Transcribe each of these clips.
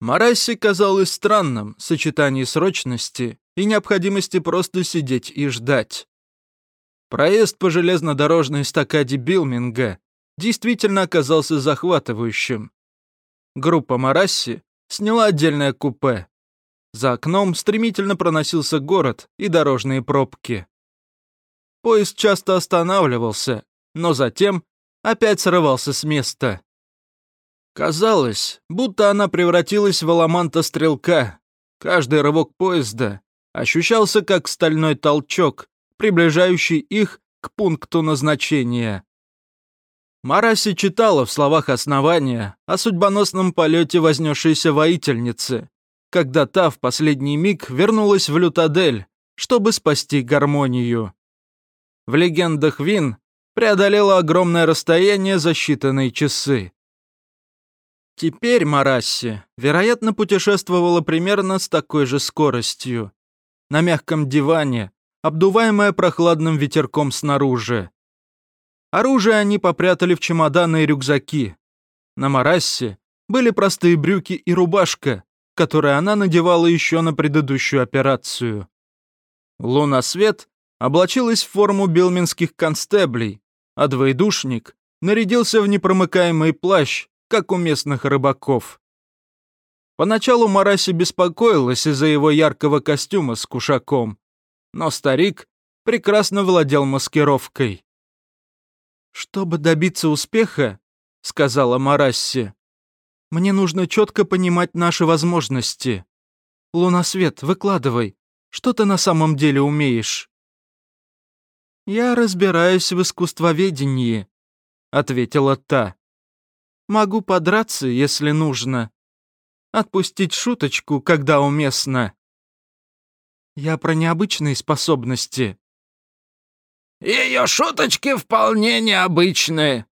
Марасси казалось странным сочетание срочности и необходимости просто сидеть и ждать. Проезд по железнодорожной стакаде Билминга действительно оказался захватывающим. Группа Марасси сняла отдельное купе. За окном стремительно проносился город и дорожные пробки. Поезд часто останавливался, но затем опять срывался с места. Казалось, будто она превратилась в аламанта-стрелка. Каждый рывок поезда ощущался как стальной толчок, приближающий их к пункту назначения. Мараси читала в словах основания о судьбоносном полете вознесшейся воительницы, когда та в последний миг вернулась в Лютадель, чтобы спасти гармонию. В легендах Вин преодолела огромное расстояние за считанные часы. Теперь Марасси, вероятно, путешествовала примерно с такой же скоростью. На мягком диване, обдуваемая прохладным ветерком снаружи. Оружие они попрятали в чемоданы и рюкзаки. На Марассе были простые брюки и рубашка, которые она надевала еще на предыдущую операцию. Луна Свет облачилась в форму билминских констеблей, а двоедушник нарядился в непромыкаемый плащ, как у местных рыбаков. Поначалу Мараси беспокоилась из-за его яркого костюма с кушаком, но старик прекрасно владел маскировкой. «Чтобы добиться успеха, — сказала Марасси, — мне нужно четко понимать наши возможности. Лунасвет, выкладывай, что ты на самом деле умеешь?» «Я разбираюсь в искусствоведении», — ответила та. Могу подраться, если нужно. Отпустить шуточку, когда уместно. Я про необычные способности. Ее шуточки вполне необычные,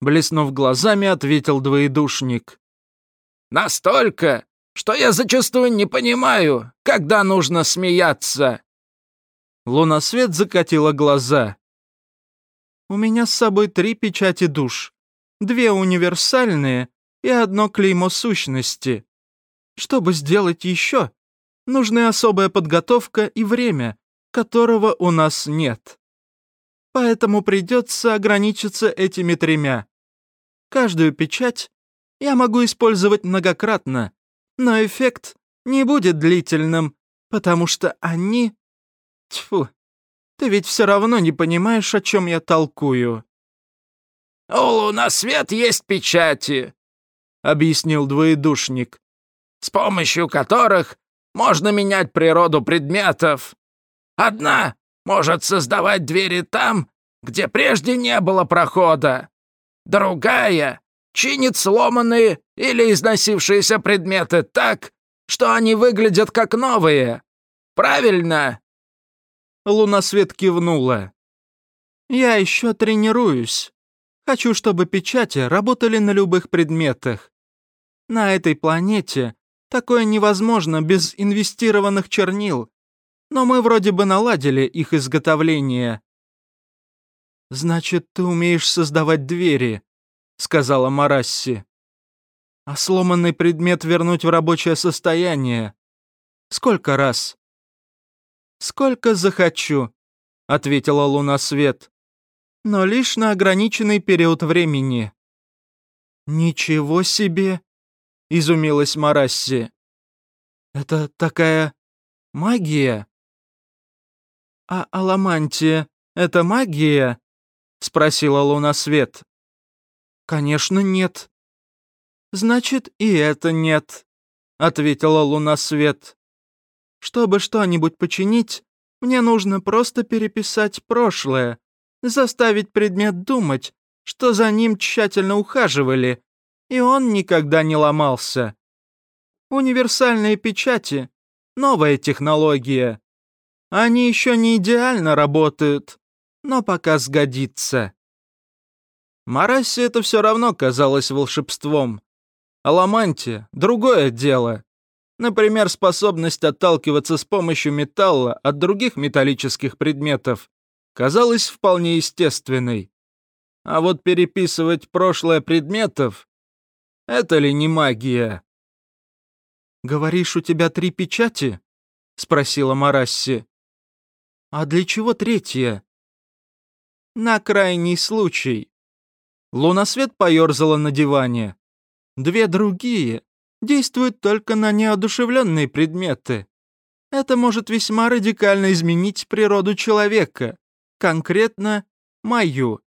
блеснув глазами, ответил двоедушник. Настолько, что я зачастую не понимаю, когда нужно смеяться. Лунасвет закатила глаза. «У меня с собой три печати душ две универсальные и одно клеймо сущности. Чтобы сделать еще, нужны особая подготовка и время, которого у нас нет. Поэтому придется ограничиться этими тремя. Каждую печать я могу использовать многократно, но эффект не будет длительным, потому что они... Тьфу, ты ведь все равно не понимаешь, о чем я толкую. «У лунасвет есть печати», — объяснил двоедушник, «с помощью которых можно менять природу предметов. Одна может создавать двери там, где прежде не было прохода. Другая чинит сломанные или износившиеся предметы так, что они выглядят как новые. Правильно?» Лунасвет кивнула. «Я еще тренируюсь. Хочу, чтобы печати работали на любых предметах. На этой планете такое невозможно без инвестированных чернил, но мы вроде бы наладили их изготовление. «Значит, ты умеешь создавать двери», — сказала Марасси. «А сломанный предмет вернуть в рабочее состояние? Сколько раз?» «Сколько захочу», — ответила Луна Свет но лишь на ограниченный период времени». «Ничего себе!» — изумилась Марасси. «Это такая магия?» «А аламантия — это магия?» — спросила Луна Свет. «Конечно, нет». «Значит, и это нет», — ответила Луна Свет. «Чтобы что-нибудь починить, мне нужно просто переписать прошлое, заставить предмет думать, что за ним тщательно ухаживали, и он никогда не ломался. Универсальные печати — новая технология. Они еще не идеально работают, но пока сгодится. Марасе это все равно казалось волшебством. А Ламанте — другое дело. Например, способность отталкиваться с помощью металла от других металлических предметов казалась вполне естественной. А вот переписывать прошлое предметов — это ли не магия? говоришь, у тебя три печати?» — спросила Марасси. «А для чего третья?» «На крайний случай». Лунасвет поерзала на диване. «Две другие действуют только на неодушевленные предметы. Это может весьма радикально изменить природу человека, конкретно мою.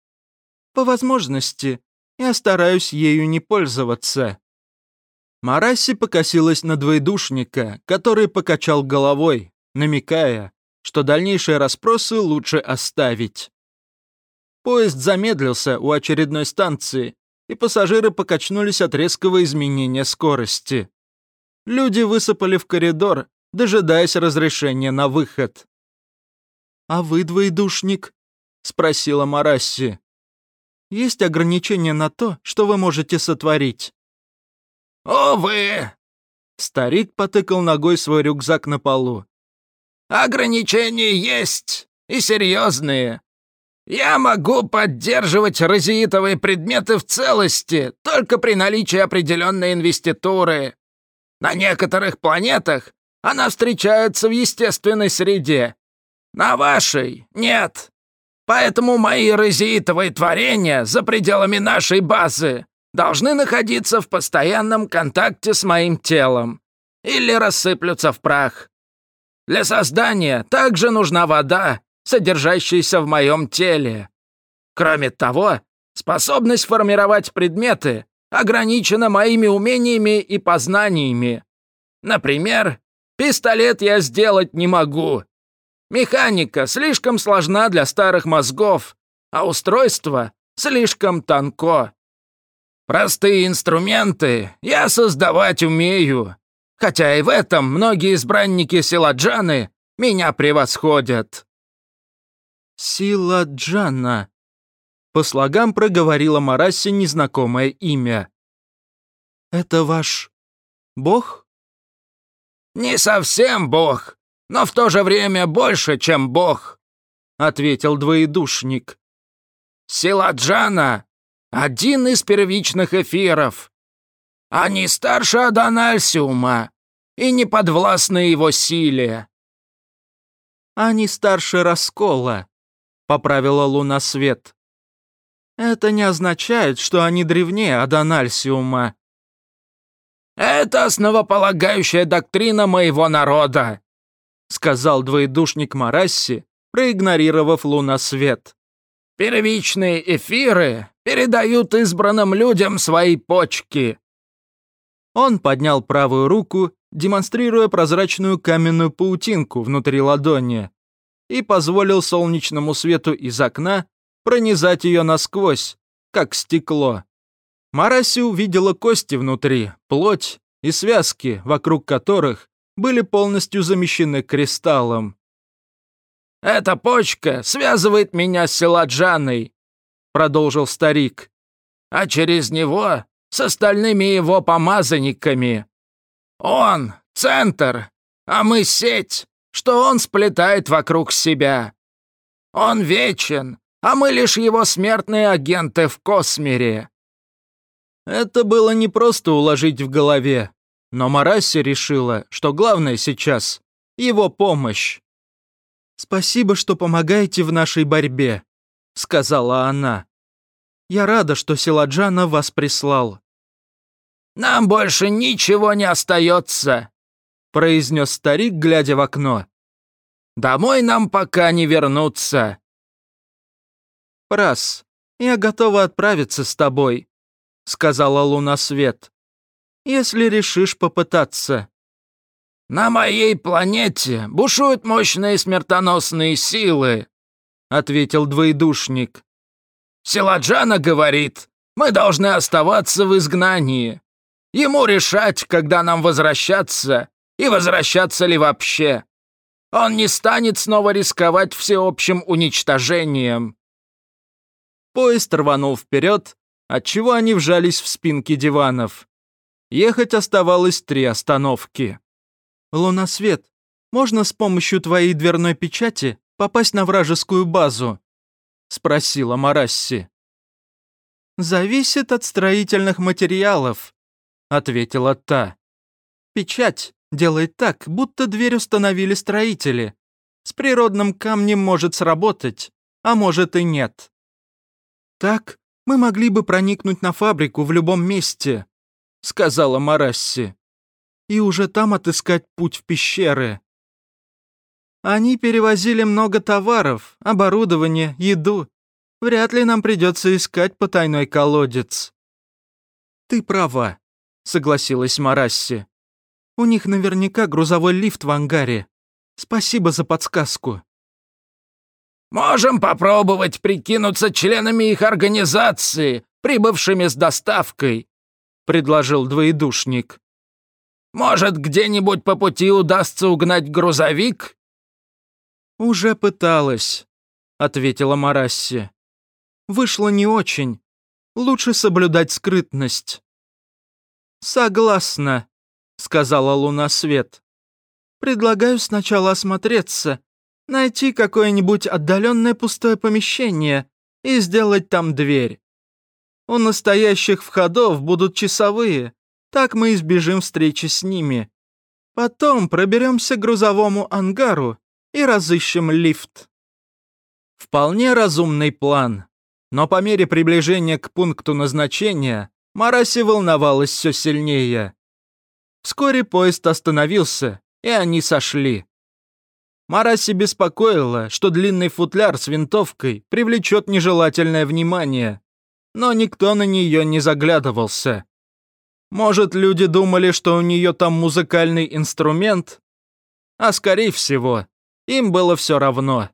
По возможности, я стараюсь ею не пользоваться». Мараси покосилась на двоедушника, который покачал головой, намекая, что дальнейшие расспросы лучше оставить. Поезд замедлился у очередной станции, и пассажиры покачнулись от резкого изменения скорости. Люди высыпали в коридор, дожидаясь разрешения на выход. «А вы, двоедушник?» — спросила Марасси. «Есть ограничения на то, что вы можете сотворить?» «Увы!» Старик потыкал ногой свой рюкзак на полу. «Ограничения есть, и серьезные. Я могу поддерживать розеитовые предметы в целости только при наличии определенной инвеституры. На некоторых планетах она встречается в естественной среде. На вашей нет. Поэтому мои розеитовые творения за пределами нашей базы должны находиться в постоянном контакте с моим телом или рассыплются в прах. Для создания также нужна вода, содержащаяся в моем теле. Кроме того, способность формировать предметы ограничена моими умениями и познаниями. Например, пистолет я сделать не могу. Механика слишком сложна для старых мозгов, а устройство слишком тонко. Простые инструменты я создавать умею, хотя и в этом многие избранники Силаджаны меня превосходят». «Силаджана», — по слогам проговорила Мараси незнакомое имя. «Это ваш бог?» «Не совсем бог, но в то же время больше, чем бог», — ответил двоедушник. «Силаджана один из первичных эфиров. Они старше Адональсиума и не подвластны его силе». «Они старше Раскола», — поправила Луна Свет. «Это не означает, что они древнее Адональсиума». «Это основополагающая доктрина моего народа», — сказал двоедушник Марасси, проигнорировав Луна Свет. «Первичные эфиры передают избранным людям свои почки». Он поднял правую руку, демонстрируя прозрачную каменную паутинку внутри ладони, и позволил солнечному свету из окна пронизать ее насквозь, как стекло. Мараси увидела кости внутри, плоть и связки, вокруг которых были полностью замещены кристаллом. «Эта почка связывает меня с Селаджаной», — продолжил старик. «А через него с остальными его помазанниками. Он — центр, а мы — сеть, что он сплетает вокруг себя. Он вечен, а мы лишь его смертные агенты в космере». Это было не просто уложить в голове, но Мараси решила, что главное сейчас — его помощь. «Спасибо, что помогаете в нашей борьбе», — сказала она. «Я рада, что Силаджана вас прислал». «Нам больше ничего не остается», — произнес старик, глядя в окно. «Домой нам пока не вернуться». «Прас, я готова отправиться с тобой», — сказала Луна Свет. «Если решишь попытаться». «На моей планете бушуют мощные смертоносные силы», ответил двоедушник. «Силаджана говорит, мы должны оставаться в изгнании. Ему решать, когда нам возвращаться, и возвращаться ли вообще. Он не станет снова рисковать всеобщим уничтожением». Поезд рванул вперед, отчего они вжались в спинки диванов. Ехать оставалось три остановки. «Лунасвет, можно с помощью твоей дверной печати попасть на вражескую базу?» — спросила Марасси. «Зависит от строительных материалов», — ответила та. Печать делает так, будто дверь установили строители. С природным камнем может сработать, а может и нет. Так мы могли бы проникнуть на фабрику в любом месте, сказала Марасси, и уже там отыскать путь в пещеры. Они перевозили много товаров, оборудование, еду. Вряд ли нам придется искать потайной колодец. Ты права, согласилась Марасси. У них наверняка грузовой лифт в ангаре. Спасибо за подсказку. «Можем попробовать прикинуться членами их организации, прибывшими с доставкой», — предложил двоедушник. «Может, где-нибудь по пути удастся угнать грузовик?» «Уже пыталась», — ответила Марасси. «Вышло не очень. Лучше соблюдать скрытность». «Согласна», — сказала Луна Свет. «Предлагаю сначала осмотреться, найти какое-нибудь отдаленное пустое помещение и сделать там дверь. У настоящих входов будут часовые, так мы избежим встречи с ними. Потом проберемся к грузовому ангару и разыщем лифт». Вполне разумный план, но по мере приближения к пункту назначения Мараси волновалась все сильнее. Вскоре поезд остановился, и они сошли. Мараси беспокоила, что длинный футляр с винтовкой привлечет нежелательное внимание, но никто на нее не заглядывался. Может, люди думали, что у нее там музыкальный инструмент? А скорее всего, им было все равно.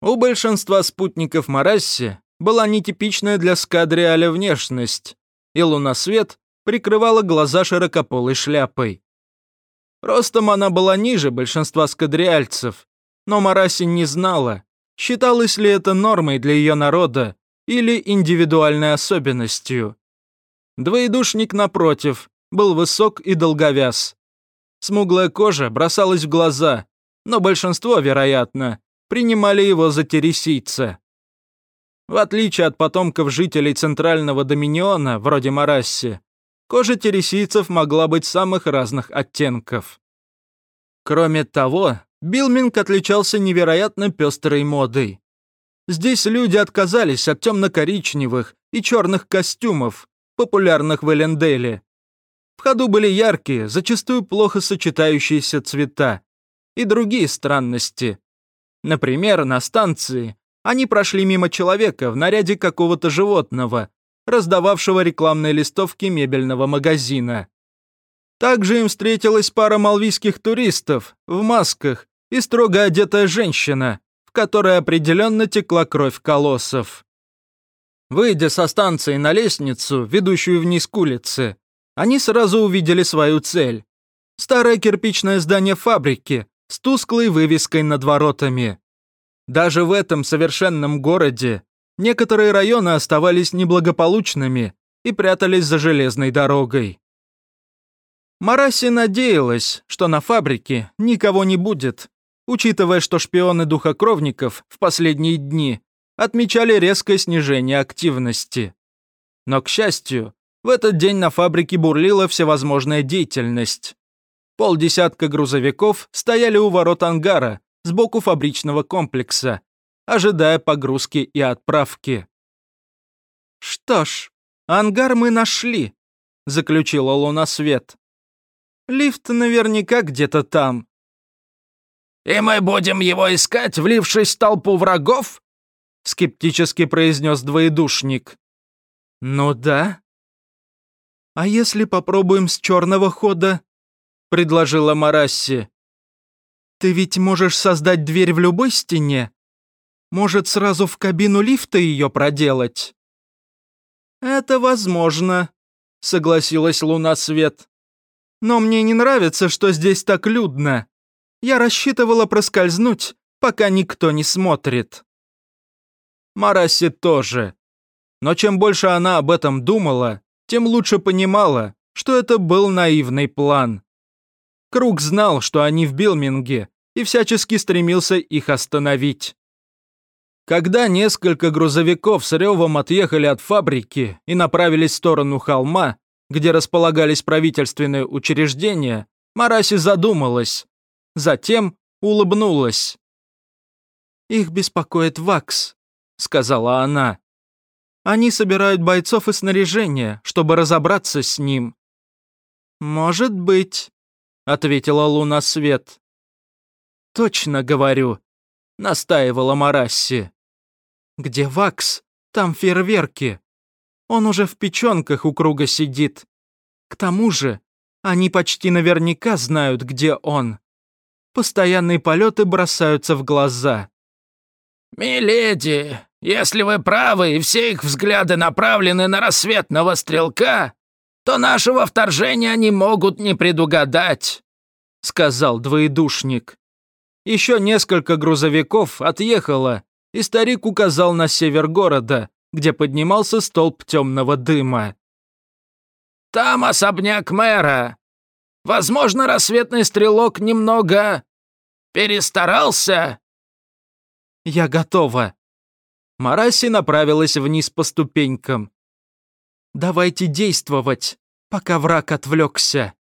У большинства спутников Марасси была нетипичная для скадриаля внешность, и лунасвет прикрывала глаза широкополой шляпой. Ростом она была ниже большинства скадриальцев, но Мараси не знала, считалось ли это нормой для ее народа или индивидуальной особенностью. Двоедушник, напротив, был высок и долговяз. Смуглая кожа бросалась в глаза, но большинство, вероятно, принимали его за тересийца. В отличие от потомков жителей Центрального Доминиона, вроде Марасси, кожа тересийцев могла быть самых разных оттенков. Кроме того, Билминг отличался невероятно пестрой модой. Здесь люди отказались от темно-коричневых и черных костюмов, популярных в Эленделе. В ходу были яркие, зачастую плохо сочетающиеся цвета и другие странности. Например, на станции они прошли мимо человека в наряде какого-то животного, раздававшего рекламные листовки мебельного магазина. Также им встретилась пара малвийских туристов в масках и строго одетая женщина, в которой определенно текла кровь колоссов. Выйдя со станции на лестницу, ведущую вниз к улице, они сразу увидели свою цель. Старое кирпичное здание фабрики с тусклой вывеской над воротами. Даже в этом совершенном городе некоторые районы оставались неблагополучными и прятались за железной дорогой. Мараси надеялась, что на фабрике никого не будет, учитывая, что шпионы духокровников в последние дни отмечали резкое снижение активности. Но, к счастью, в этот день на фабрике бурлила всевозможная деятельность. Полдесятка грузовиков стояли у ворот ангара, сбоку фабричного комплекса, ожидая погрузки и отправки. «Что ж, ангар мы нашли», — заключила Луна Свет. «Лифт наверняка где-то там». «И мы будем его искать, влившись в толпу врагов?» — скептически произнес двоедушник. «Ну да». «А если попробуем с черного хода?» — предложила Марасси. Ты ведь можешь создать дверь в любой стене? Может, сразу в кабину лифта ее проделать?» «Это возможно», — согласилась Луна Свет. «Но мне не нравится, что здесь так людно. Я рассчитывала проскользнуть, пока никто не смотрит». Мараси тоже. Но чем больше она об этом думала, тем лучше понимала, что это был наивный план. Круг знал, что они в Билминге, и всячески стремился их остановить. Когда несколько грузовиков с ревом отъехали от фабрики и направились в сторону холма, где располагались правительственные учреждения, Мараси задумалась. Затем улыбнулась. «Их беспокоит ВАКС», — сказала она. «Они собирают бойцов и снаряжение, чтобы разобраться с ним». «Может быть», — ответила Луна Свет. «Точно говорю», — настаивала Марасси. «Где Вакс, там фейерверки. Он уже в печенках у круга сидит. К тому же, они почти наверняка знают, где он. Постоянные полеты бросаются в глаза». «Миледи, если вы правы и все их взгляды направлены на рассветного стрелка, то нашего вторжения они могут не предугадать», — сказал двоедушник. Еще несколько грузовиков отъехало, и старик указал на север города, где поднимался столб темного дыма. «Там особняк мэра. Возможно, рассветный стрелок немного перестарался?» «Я готова». Мараси направилась вниз по ступенькам. «Давайте действовать, пока враг отвлекся».